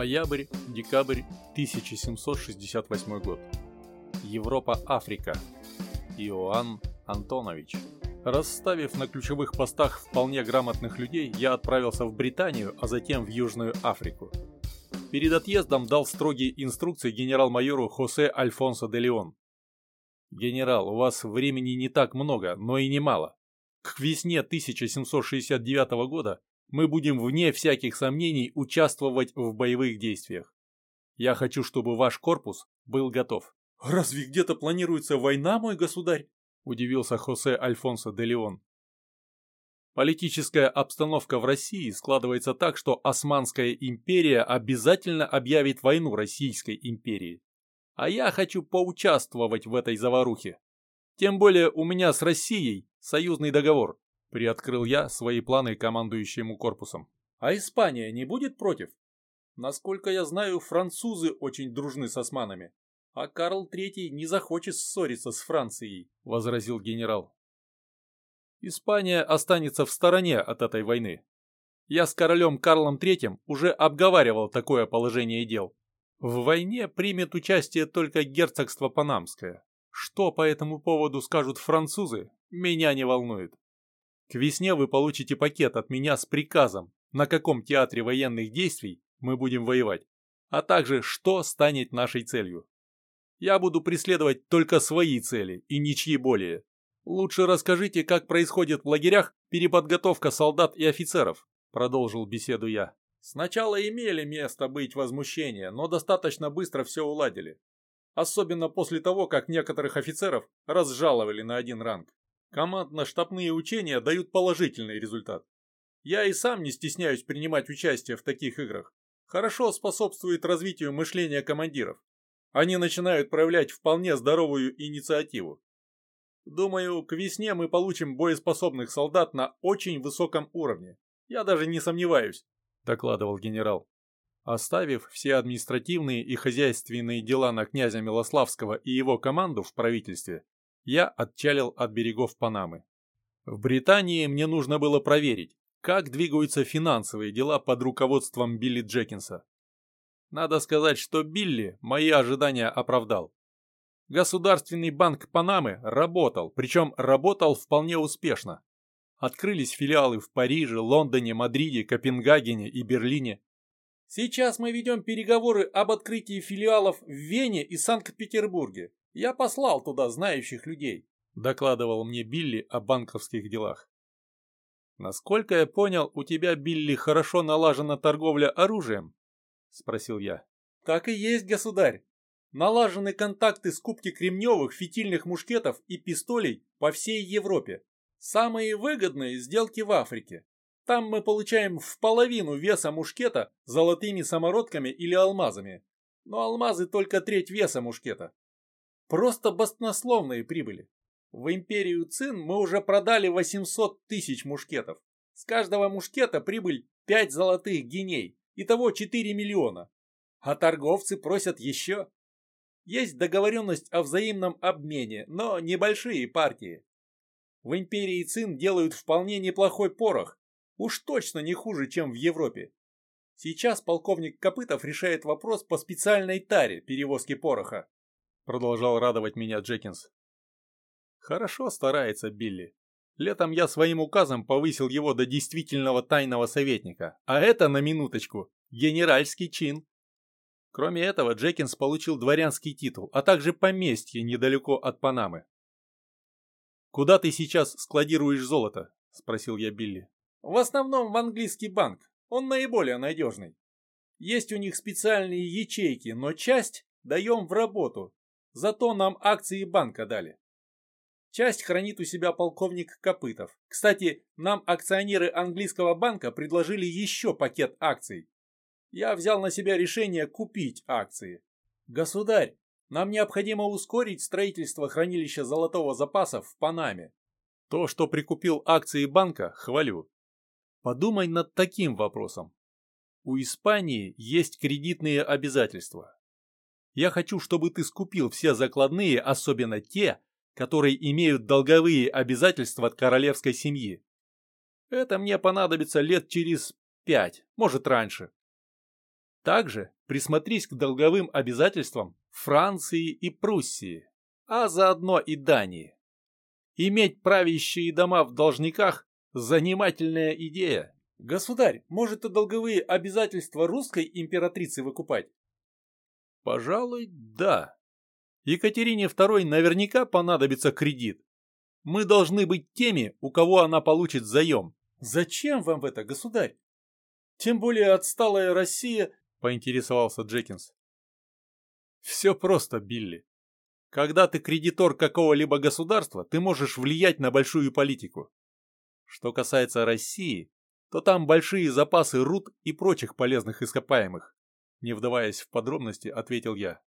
Ноябрь, декабрь 1768 год. Европа-Африка. Иоанн Антонович. Расставив на ключевых постах вполне грамотных людей, я отправился в Британию, а затем в Южную Африку. Перед отъездом дал строгие инструкции генерал-майору Хосе Альфонсо де Леон. «Генерал, у вас времени не так много, но и немало. К весне 1769 года мы будем вне всяких сомнений участвовать в боевых действиях. Я хочу, чтобы ваш корпус был готов. «Разве где-то планируется война, мой государь?» – удивился Хосе Альфонсо де Леон. Политическая обстановка в России складывается так, что Османская империя обязательно объявит войну Российской империи. А я хочу поучаствовать в этой заварухе. Тем более у меня с Россией союзный договор. Приоткрыл я свои планы командующему корпусом. А Испания не будет против? Насколько я знаю, французы очень дружны с османами. А Карл III не захочет ссориться с Францией, возразил генерал. Испания останется в стороне от этой войны. Я с королем Карлом III уже обговаривал такое положение дел. В войне примет участие только герцогство Панамское. Что по этому поводу скажут французы, меня не волнует. К весне вы получите пакет от меня с приказом, на каком театре военных действий мы будем воевать, а также что станет нашей целью. Я буду преследовать только свои цели и ничьи более. Лучше расскажите, как происходит в лагерях переподготовка солдат и офицеров, продолжил беседу я. Сначала имели место быть возмущения, но достаточно быстро все уладили. Особенно после того, как некоторых офицеров разжаловали на один ранг. Командно-штабные учения дают положительный результат. Я и сам не стесняюсь принимать участие в таких играх. Хорошо способствует развитию мышления командиров. Они начинают проявлять вполне здоровую инициативу. Думаю, к весне мы получим боеспособных солдат на очень высоком уровне. Я даже не сомневаюсь, докладывал генерал. Оставив все административные и хозяйственные дела на князя Милославского и его команду в правительстве, я отчалил от берегов Панамы. В Британии мне нужно было проверить, как двигаются финансовые дела под руководством Билли Джекинса. Надо сказать, что Билли мои ожидания оправдал. Государственный банк Панамы работал, причем работал вполне успешно. Открылись филиалы в Париже, Лондоне, Мадриде, Копенгагене и Берлине. Сейчас мы ведем переговоры об открытии филиалов в Вене и Санкт-Петербурге. Я послал туда знающих людей», — докладывал мне Билли о банковских делах. «Насколько я понял, у тебя, Билли, хорошо налажена торговля оружием?» — спросил я. «Так и есть, государь. Налажены контакты скупки кремневых фитильных мушкетов и пистолей по всей Европе. Самые выгодные сделки в Африке. Там мы получаем в половину веса мушкета золотыми самородками или алмазами. Но алмазы только треть веса мушкета. Просто баснословные прибыли. В империю Цин мы уже продали 800 тысяч мушкетов. С каждого мушкета прибыль 5 золотых гиней, итого 4 миллиона. А торговцы просят еще. Есть договоренность о взаимном обмене, но небольшие партии. В империи Цин делают вполне неплохой порох, уж точно не хуже, чем в Европе. Сейчас полковник Копытов решает вопрос по специальной таре перевозки пороха. Продолжал радовать меня Джекинс. Хорошо старается Билли. Летом я своим указом повысил его до действительного тайного советника, а это, на минуточку, генеральский чин. Кроме этого, Джекинс получил дворянский титул, а также поместье недалеко от Панамы. «Куда ты сейчас складируешь золото?» – спросил я Билли. «В основном в английский банк. Он наиболее надежный. Есть у них специальные ячейки, но часть даем в работу, Зато нам акции банка дали. Часть хранит у себя полковник Копытов. Кстати, нам акционеры английского банка предложили еще пакет акций. Я взял на себя решение купить акции. Государь, нам необходимо ускорить строительство хранилища золотого запаса в Панаме. То, что прикупил акции банка, хвалю. Подумай над таким вопросом. У Испании есть кредитные обязательства. Я хочу, чтобы ты скупил все закладные, особенно те, которые имеют долговые обязательства от королевской семьи. Это мне понадобится лет через пять, может раньше. Также присмотрись к долговым обязательствам Франции и Пруссии, а заодно и Дании. Иметь правящие дома в должниках – занимательная идея. Государь, может и долговые обязательства русской императрицы выкупать? Пожалуй, да. Екатерине II наверняка понадобится кредит. Мы должны быть теми, у кого она получит заем. Зачем вам это, государь? Тем более отсталая Россия, поинтересовался Джекинс. Все просто, Билли. Когда ты кредитор какого-либо государства, ты можешь влиять на большую политику. Что касается России, то там большие запасы руд и прочих полезных ископаемых. Не вдаваясь в подробности, ответил я.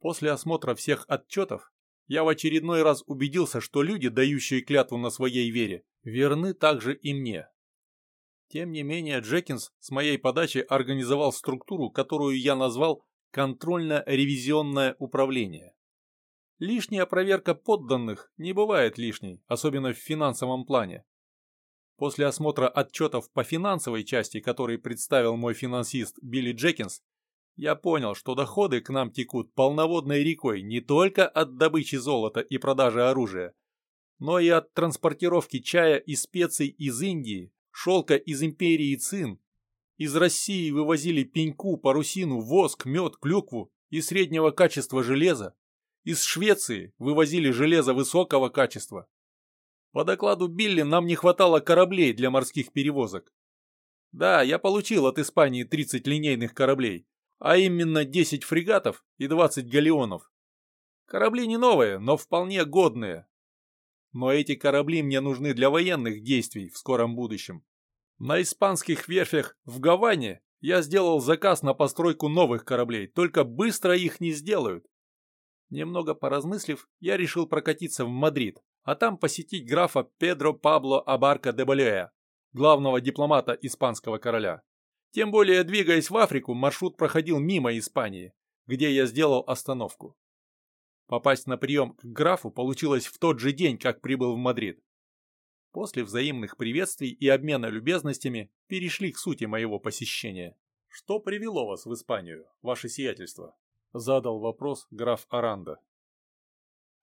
После осмотра всех отчетов, я в очередной раз убедился, что люди, дающие клятву на своей вере, верны также и мне. Тем не менее, Джекинс с моей подачи организовал структуру, которую я назвал «контрольно-ревизионное управление». Лишняя проверка подданных не бывает лишней, особенно в финансовом плане. После осмотра отчетов по финансовой части, который представил мой финансист Билли Джекинс, я понял, что доходы к нам текут полноводной рекой не только от добычи золота и продажи оружия, но и от транспортировки чая и специй из Индии, шелка из империи Цин. Из России вывозили пеньку, парусину, воск, мед, клюкву и среднего качества железа. Из Швеции вывозили железо высокого качества. По докладу Билли нам не хватало кораблей для морских перевозок. Да, я получил от Испании 30 линейных кораблей, а именно 10 фрегатов и 20 галеонов. Корабли не новые, но вполне годные. Но эти корабли мне нужны для военных действий в скором будущем. На испанских верфях в Гаване я сделал заказ на постройку новых кораблей, только быстро их не сделают. Немного поразмыслив, я решил прокатиться в Мадрид, а там посетить графа Педро Пабло Абарка де Болея, главного дипломата испанского короля. Тем более, двигаясь в Африку, маршрут проходил мимо Испании, где я сделал остановку. Попасть на прием к графу получилось в тот же день, как прибыл в Мадрид. После взаимных приветствий и обмена любезностями перешли к сути моего посещения. «Что привело вас в Испанию, ваше сиятельство?» – задал вопрос граф Аранда.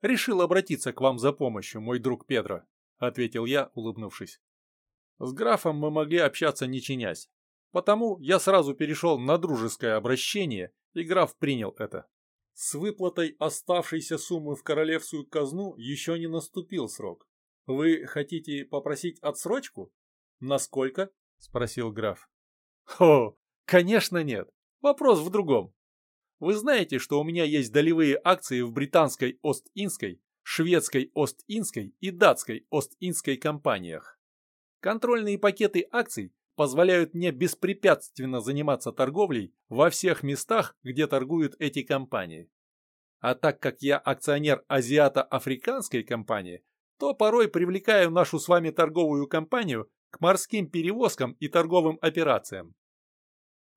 «Решил обратиться к вам за помощью, мой друг Педро», — ответил я, улыбнувшись. «С графом мы могли общаться не чинясь, потому я сразу перешел на дружеское обращение, и граф принял это. С выплатой оставшейся суммы в королевскую казну еще не наступил срок. Вы хотите попросить отсрочку? Насколько? спросил граф. О, конечно нет. Вопрос в другом. Вы знаете, что у меня есть долевые акции в британской Ост-Индской, шведской Ост-Индской и датской Ост-Индской компаниях. Контрольные пакеты акций позволяют мне беспрепятственно заниматься торговлей во всех местах, где торгуют эти компании. А так как я акционер азиато-африканской компании, то порой привлекаю нашу с вами торговую компанию к морским перевозкам и торговым операциям.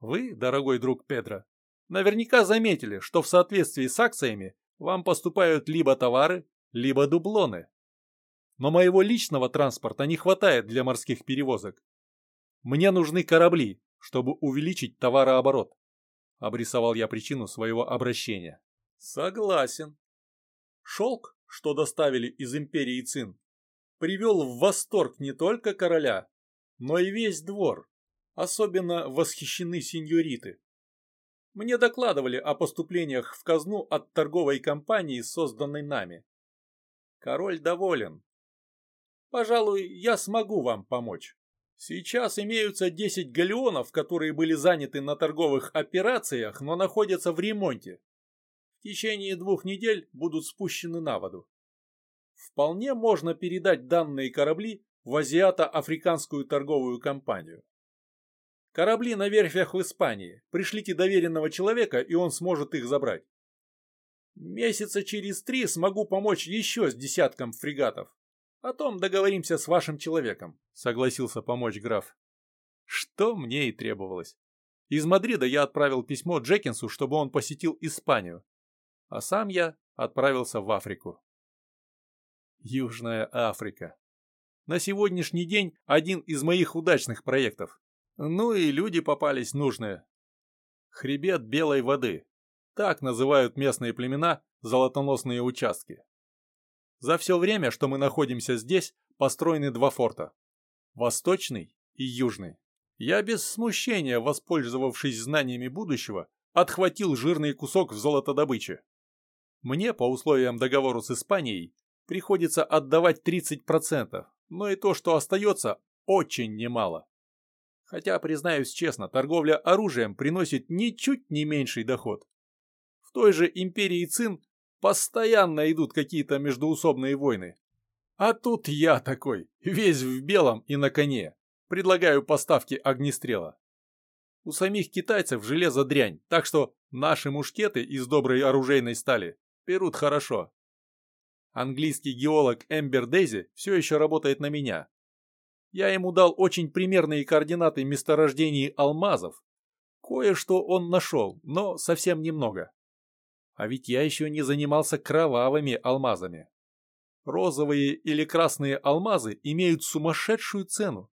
Вы, дорогой друг Педро, наверняка заметили, что в соответствии с акциями вам поступают либо товары, либо дублоны. Но моего личного транспорта не хватает для морских перевозок. Мне нужны корабли, чтобы увеличить товарооборот. Обрисовал я причину своего обращения. Согласен. Шелк, что доставили из империи Цин, привел в восторг не только короля, но и весь двор. Особенно восхищены сеньориты. Мне докладывали о поступлениях в казну от торговой компании, созданной нами. Король доволен. Пожалуй, я смогу вам помочь. Сейчас имеются 10 галеонов, которые были заняты на торговых операциях, но находятся в ремонте. В течение двух недель будут спущены на воду. Вполне можно передать данные корабли в Азиато-Африканскую торговую компанию. Корабли на верфях в Испании. Пришлите доверенного человека, и он сможет их забрать. Месяца через три смогу помочь еще с десятком фрегатов. О том договоримся с вашим человеком, согласился помочь граф. Что мне и требовалось. Из Мадрида я отправил письмо Джекинсу, чтобы он посетил Испанию. А сам я отправился в Африку. Южная Африка. На сегодняшний день один из моих удачных проектов. Ну и люди попались нужные. Хребет белой воды. Так называют местные племена золотоносные участки. За все время, что мы находимся здесь, построены два форта. Восточный и Южный. Я без смущения, воспользовавшись знаниями будущего, отхватил жирный кусок в золотодобыче. Мне, по условиям договора с Испанией, приходится отдавать 30%, но и то, что остается, очень немало. Хотя, признаюсь честно, торговля оружием приносит ничуть не меньший доход. В той же империи Цин постоянно идут какие-то междуусобные войны. А тут я такой, весь в белом и на коне. Предлагаю поставки огнестрела. У самих китайцев железо дрянь, так что наши мушкеты из доброй оружейной стали берут хорошо. Английский геолог Эмбер Дейзи все еще работает на меня. Я ему дал очень примерные координаты месторождений алмазов. Кое-что он нашел, но совсем немного. А ведь я еще не занимался кровавыми алмазами. Розовые или красные алмазы имеют сумасшедшую цену.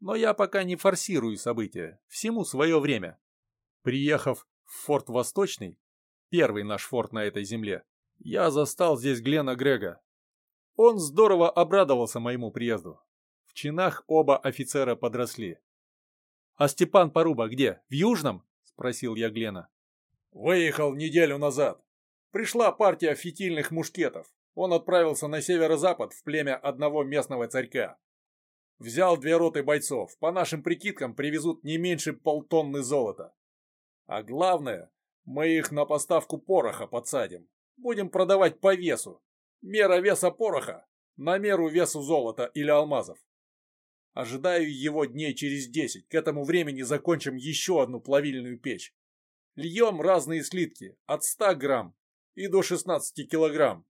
Но я пока не форсирую события, всему свое время. Приехав в форт Восточный, первый наш форт на этой земле, я застал здесь Глена Грега. Он здорово обрадовался моему приезду. В чинах оба офицера подросли. «А Степан Поруба где? В Южном?» – спросил я Глена. «Выехал неделю назад. Пришла партия фитильных мушкетов он отправился на северо-запад в племя одного местного царька. Взял две роты бойцов, по нашим прикидкам привезут не меньше полтонны золота. А главное, мы их на поставку пороха подсадим. Будем продавать по весу. Мера веса пороха на меру весу золота или алмазов. Ожидаю его дней через десять. К этому времени закончим еще одну плавильную печь. Льем разные слитки от 100 грамм и до 16 килограмм.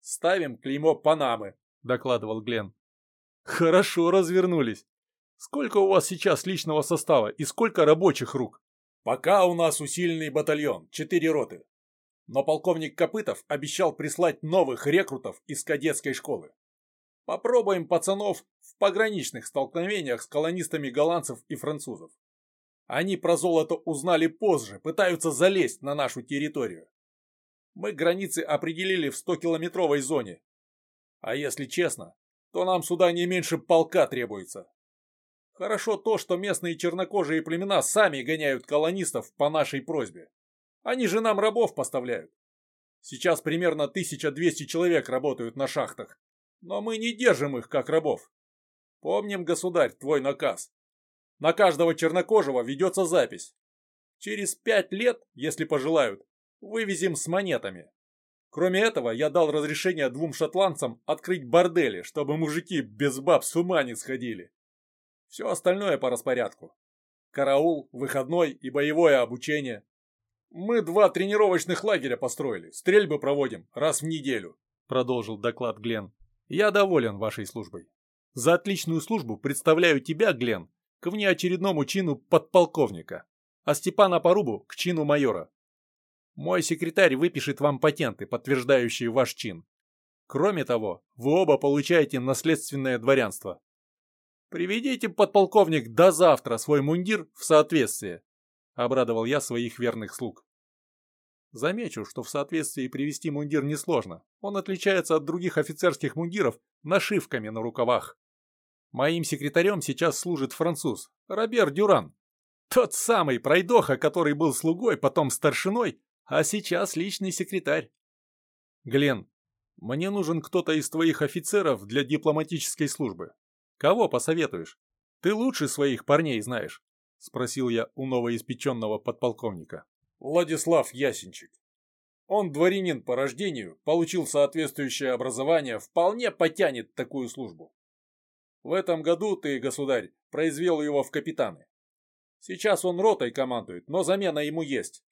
Ставим клеймо Панамы», — докладывал Глен. «Хорошо развернулись. Сколько у вас сейчас личного состава и сколько рабочих рук?» «Пока у нас усиленный батальон, четыре роты. Но полковник Копытов обещал прислать новых рекрутов из кадетской школы. Попробуем пацанов в пограничных столкновениях с колонистами голландцев и французов. Они про золото узнали позже, пытаются залезть на нашу территорию. Мы границы определили в 100-километровой зоне. А если честно, то нам сюда не меньше полка требуется. Хорошо то, что местные чернокожие племена сами гоняют колонистов по нашей просьбе. Они же нам рабов поставляют. Сейчас примерно 1200 человек работают на шахтах, но мы не держим их как рабов. Помним, государь, твой наказ. На каждого чернокожего ведется запись. Через пять лет, если пожелают, Вывезем с монетами. Кроме этого, я дал разрешение двум шотландцам открыть бордели, чтобы мужики без баб с ума не сходили. Все остальное по распорядку. Караул, выходной и боевое обучение. Мы два тренировочных лагеря построили, стрельбы проводим раз в неделю. Продолжил доклад Глен. Я доволен вашей службой. За отличную службу представляю тебя, Глен, к внеочередному чину подполковника, а Степана Порубу к чину майора. Мой секретарь выпишет вам патенты, подтверждающие ваш чин. Кроме того, вы оба получаете наследственное дворянство. Приведите, подполковник, до завтра свой мундир в соответствие, обрадовал я своих верных слуг. Замечу, что в соответствии привести мундир несложно. Он отличается от других офицерских мундиров нашивками на рукавах. Моим секретарем сейчас служит француз, Робер Дюран. Тот самый пройдоха, который был слугой, потом старшиной, а сейчас личный секретарь. Глен, мне нужен кто-то из твоих офицеров для дипломатической службы. Кого посоветуешь? Ты лучше своих парней знаешь, спросил я у новоиспеченного подполковника. Владислав Ясенчик. Он дворянин по рождению, получил соответствующее образование, вполне потянет такую службу. В этом году ты, государь, произвел его в капитаны. Сейчас он ротой командует, но замена ему есть.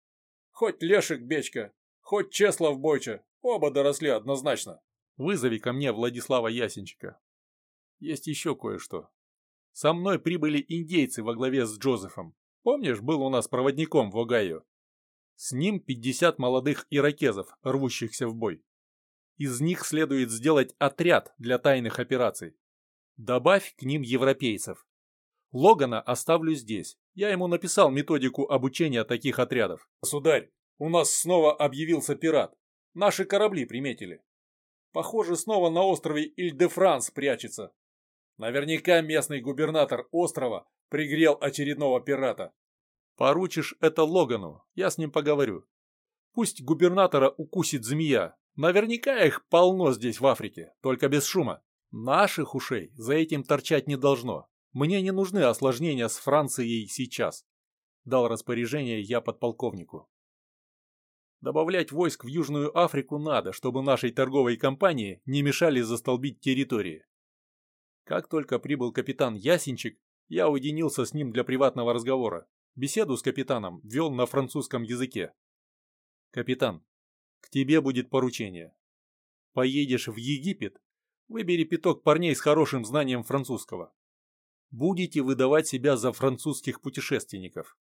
Хоть Лешек Бечка, хоть Чеслав Бойча, оба доросли однозначно. Вызови ко мне Владислава Ясенчика. Есть еще кое-что. Со мной прибыли индейцы во главе с Джозефом. Помнишь, был у нас проводником в Огайо? С ним 50 молодых иракезов, рвущихся в бой. Из них следует сделать отряд для тайных операций. Добавь к ним европейцев. Логана оставлю здесь. Я ему написал методику обучения таких отрядов. Государь, у нас снова объявился пират. Наши корабли приметили. Похоже, снова на острове Иль-де-Франс прячется. Наверняка местный губернатор острова пригрел очередного пирата. Поручишь это Логану, я с ним поговорю. Пусть губернатора укусит змея. Наверняка их полно здесь в Африке, только без шума. Наших ушей за этим торчать не должно. Мне не нужны осложнения с Францией сейчас. Дал распоряжение я подполковнику. Добавлять войск в Южную Африку надо, чтобы нашей торговой компании не мешали застолбить территории. Как только прибыл капитан Ясенчик, я уединился с ним для приватного разговора. Беседу с капитаном вел на французском языке. «Капитан, к тебе будет поручение. Поедешь в Египет, выбери пяток парней с хорошим знанием французского. Будете выдавать себя за французских путешественников.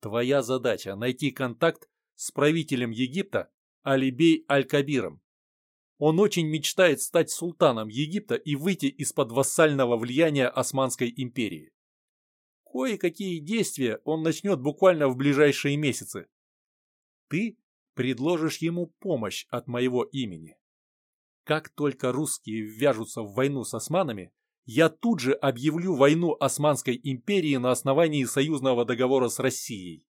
Твоя задача – найти контакт с правителем Египта Алибей Аль-Кабиром. Он очень мечтает стать султаном Египта и выйти из-под вассального влияния Османской империи. Кое-какие действия он начнет буквально в ближайшие месяцы. Ты предложишь ему помощь от моего имени. Как только русские ввяжутся в войну с османами, я тут же объявлю войну Османской империи на основании союзного договора с Россией.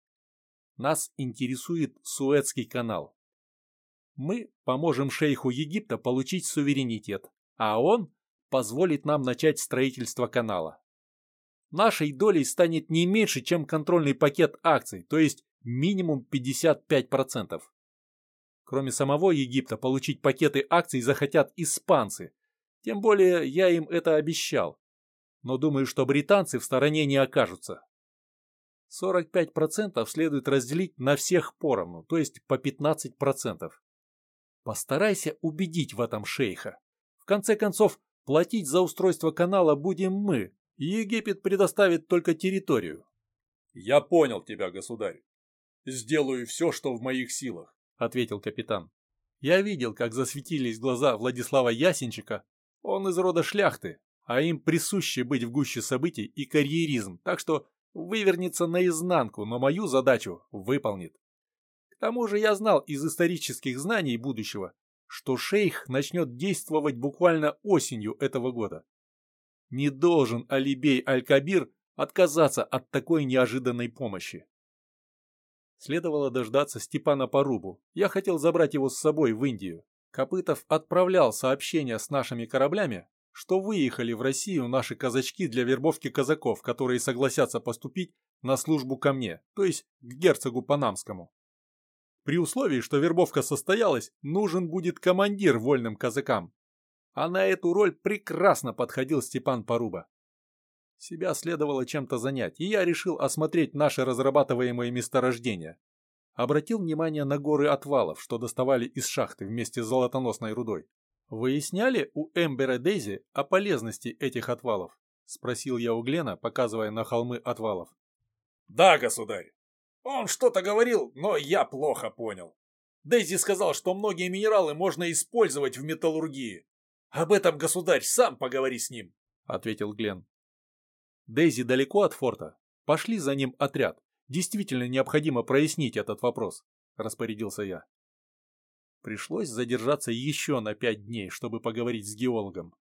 Нас интересует Суэцкий канал. Мы поможем шейху Египта получить суверенитет, а он позволит нам начать строительство канала. Нашей долей станет не меньше, чем контрольный пакет акций, то есть минимум 55%. Кроме самого Египта, получить пакеты акций захотят испанцы. Тем более я им это обещал. Но думаю, что британцы в стороне не окажутся. 45% следует разделить на всех поровну, то есть по 15%. Постарайся убедить в этом шейха. В конце концов, платить за устройство канала будем мы. Египет предоставит только территорию. Я понял тебя, государь. Сделаю все, что в моих силах, ответил капитан. Я видел, как засветились глаза Владислава Ясенчика. Он из рода шляхты, а им присуще быть в гуще событий и карьеризм, так что вывернется наизнанку, но мою задачу выполнит. К тому же я знал из исторических знаний будущего, что шейх начнет действовать буквально осенью этого года. Не должен Алибей Аль-Кабир отказаться от такой неожиданной помощи. Следовало дождаться Степана Порубу. Я хотел забрать его с собой в Индию. Копытов отправлял сообщения с нашими кораблями, что выехали в Россию наши казачки для вербовки казаков, которые согласятся поступить на службу ко мне, то есть к герцогу Панамскому. При условии, что вербовка состоялась, нужен будет командир вольным казакам. А на эту роль прекрасно подходил Степан Поруба. Себя следовало чем-то занять, и я решил осмотреть наши разрабатываемые месторождения. Обратил внимание на горы отвалов, что доставали из шахты вместе с золотоносной рудой. «Выясняли у Эмбера Дейзи о полезности этих отвалов?» — спросил я у Глена, показывая на холмы отвалов. «Да, государь. Он что-то говорил, но я плохо понял. Дейзи сказал, что многие минералы можно использовать в металлургии. Об этом, государь, сам поговори с ним», — ответил Глен. «Дейзи далеко от форта. Пошли за ним отряд. Действительно необходимо прояснить этот вопрос», — распорядился я. Пришлось задержаться еще на пять дней, чтобы поговорить с геологом.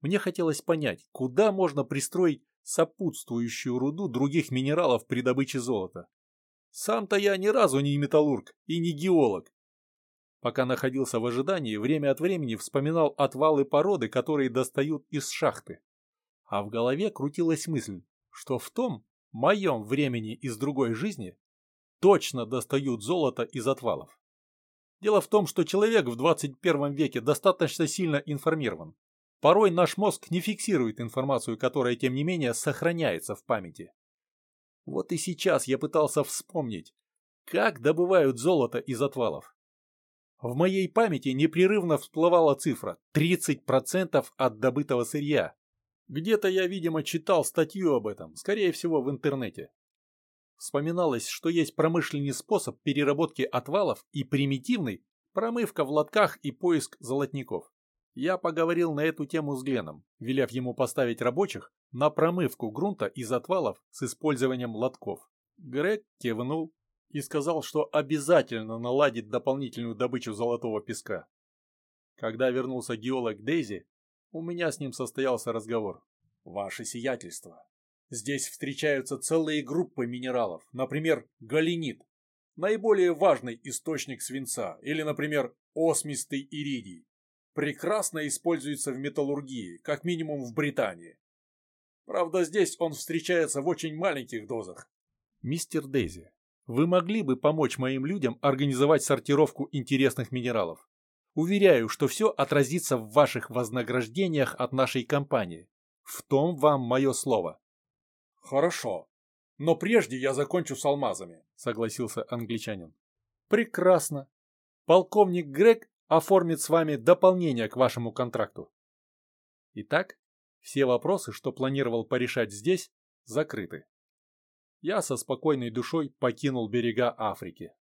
Мне хотелось понять, куда можно пристроить сопутствующую руду других минералов при добыче золота. Сам-то я ни разу не металлург и не геолог. Пока находился в ожидании, время от времени вспоминал отвалы породы, которые достают из шахты. А в голове крутилась мысль, что в том моем времени из другой жизни точно достают золото из отвалов. Дело в том, что человек в 21 веке достаточно сильно информирован. Порой наш мозг не фиксирует информацию, которая, тем не менее, сохраняется в памяти. Вот и сейчас я пытался вспомнить, как добывают золото из отвалов. В моей памяти непрерывно всплывала цифра 30% от добытого сырья. Где-то я, видимо, читал статью об этом, скорее всего, в интернете. Вспоминалось, что есть промышленный способ переработки отвалов и примитивный – промывка в лотках и поиск золотников. Я поговорил на эту тему с Гленом, велев ему поставить рабочих на промывку грунта из отвалов с использованием лотков. Грег кивнул и сказал, что обязательно наладит дополнительную добычу золотого песка. Когда вернулся геолог Дейзи, у меня с ним состоялся разговор. «Ваше сиятельство, здесь встречаются целые группы минералов, например, галенит, наиболее важный источник свинца, или, например, осмистый иридий. Прекрасно используется в металлургии, как минимум в Британии. Правда, здесь он встречается в очень маленьких дозах. Мистер Дейзи, вы могли бы помочь моим людям организовать сортировку интересных минералов? Уверяю, что все отразится в ваших вознаграждениях от нашей компании. В том вам мое слово. Хорошо. Но прежде я закончу с алмазами, согласился англичанин. Прекрасно. Полковник Грег оформит с вами дополнение к вашему контракту. Итак, все вопросы, что планировал порешать здесь, закрыты. Я со спокойной душой покинул берега Африки.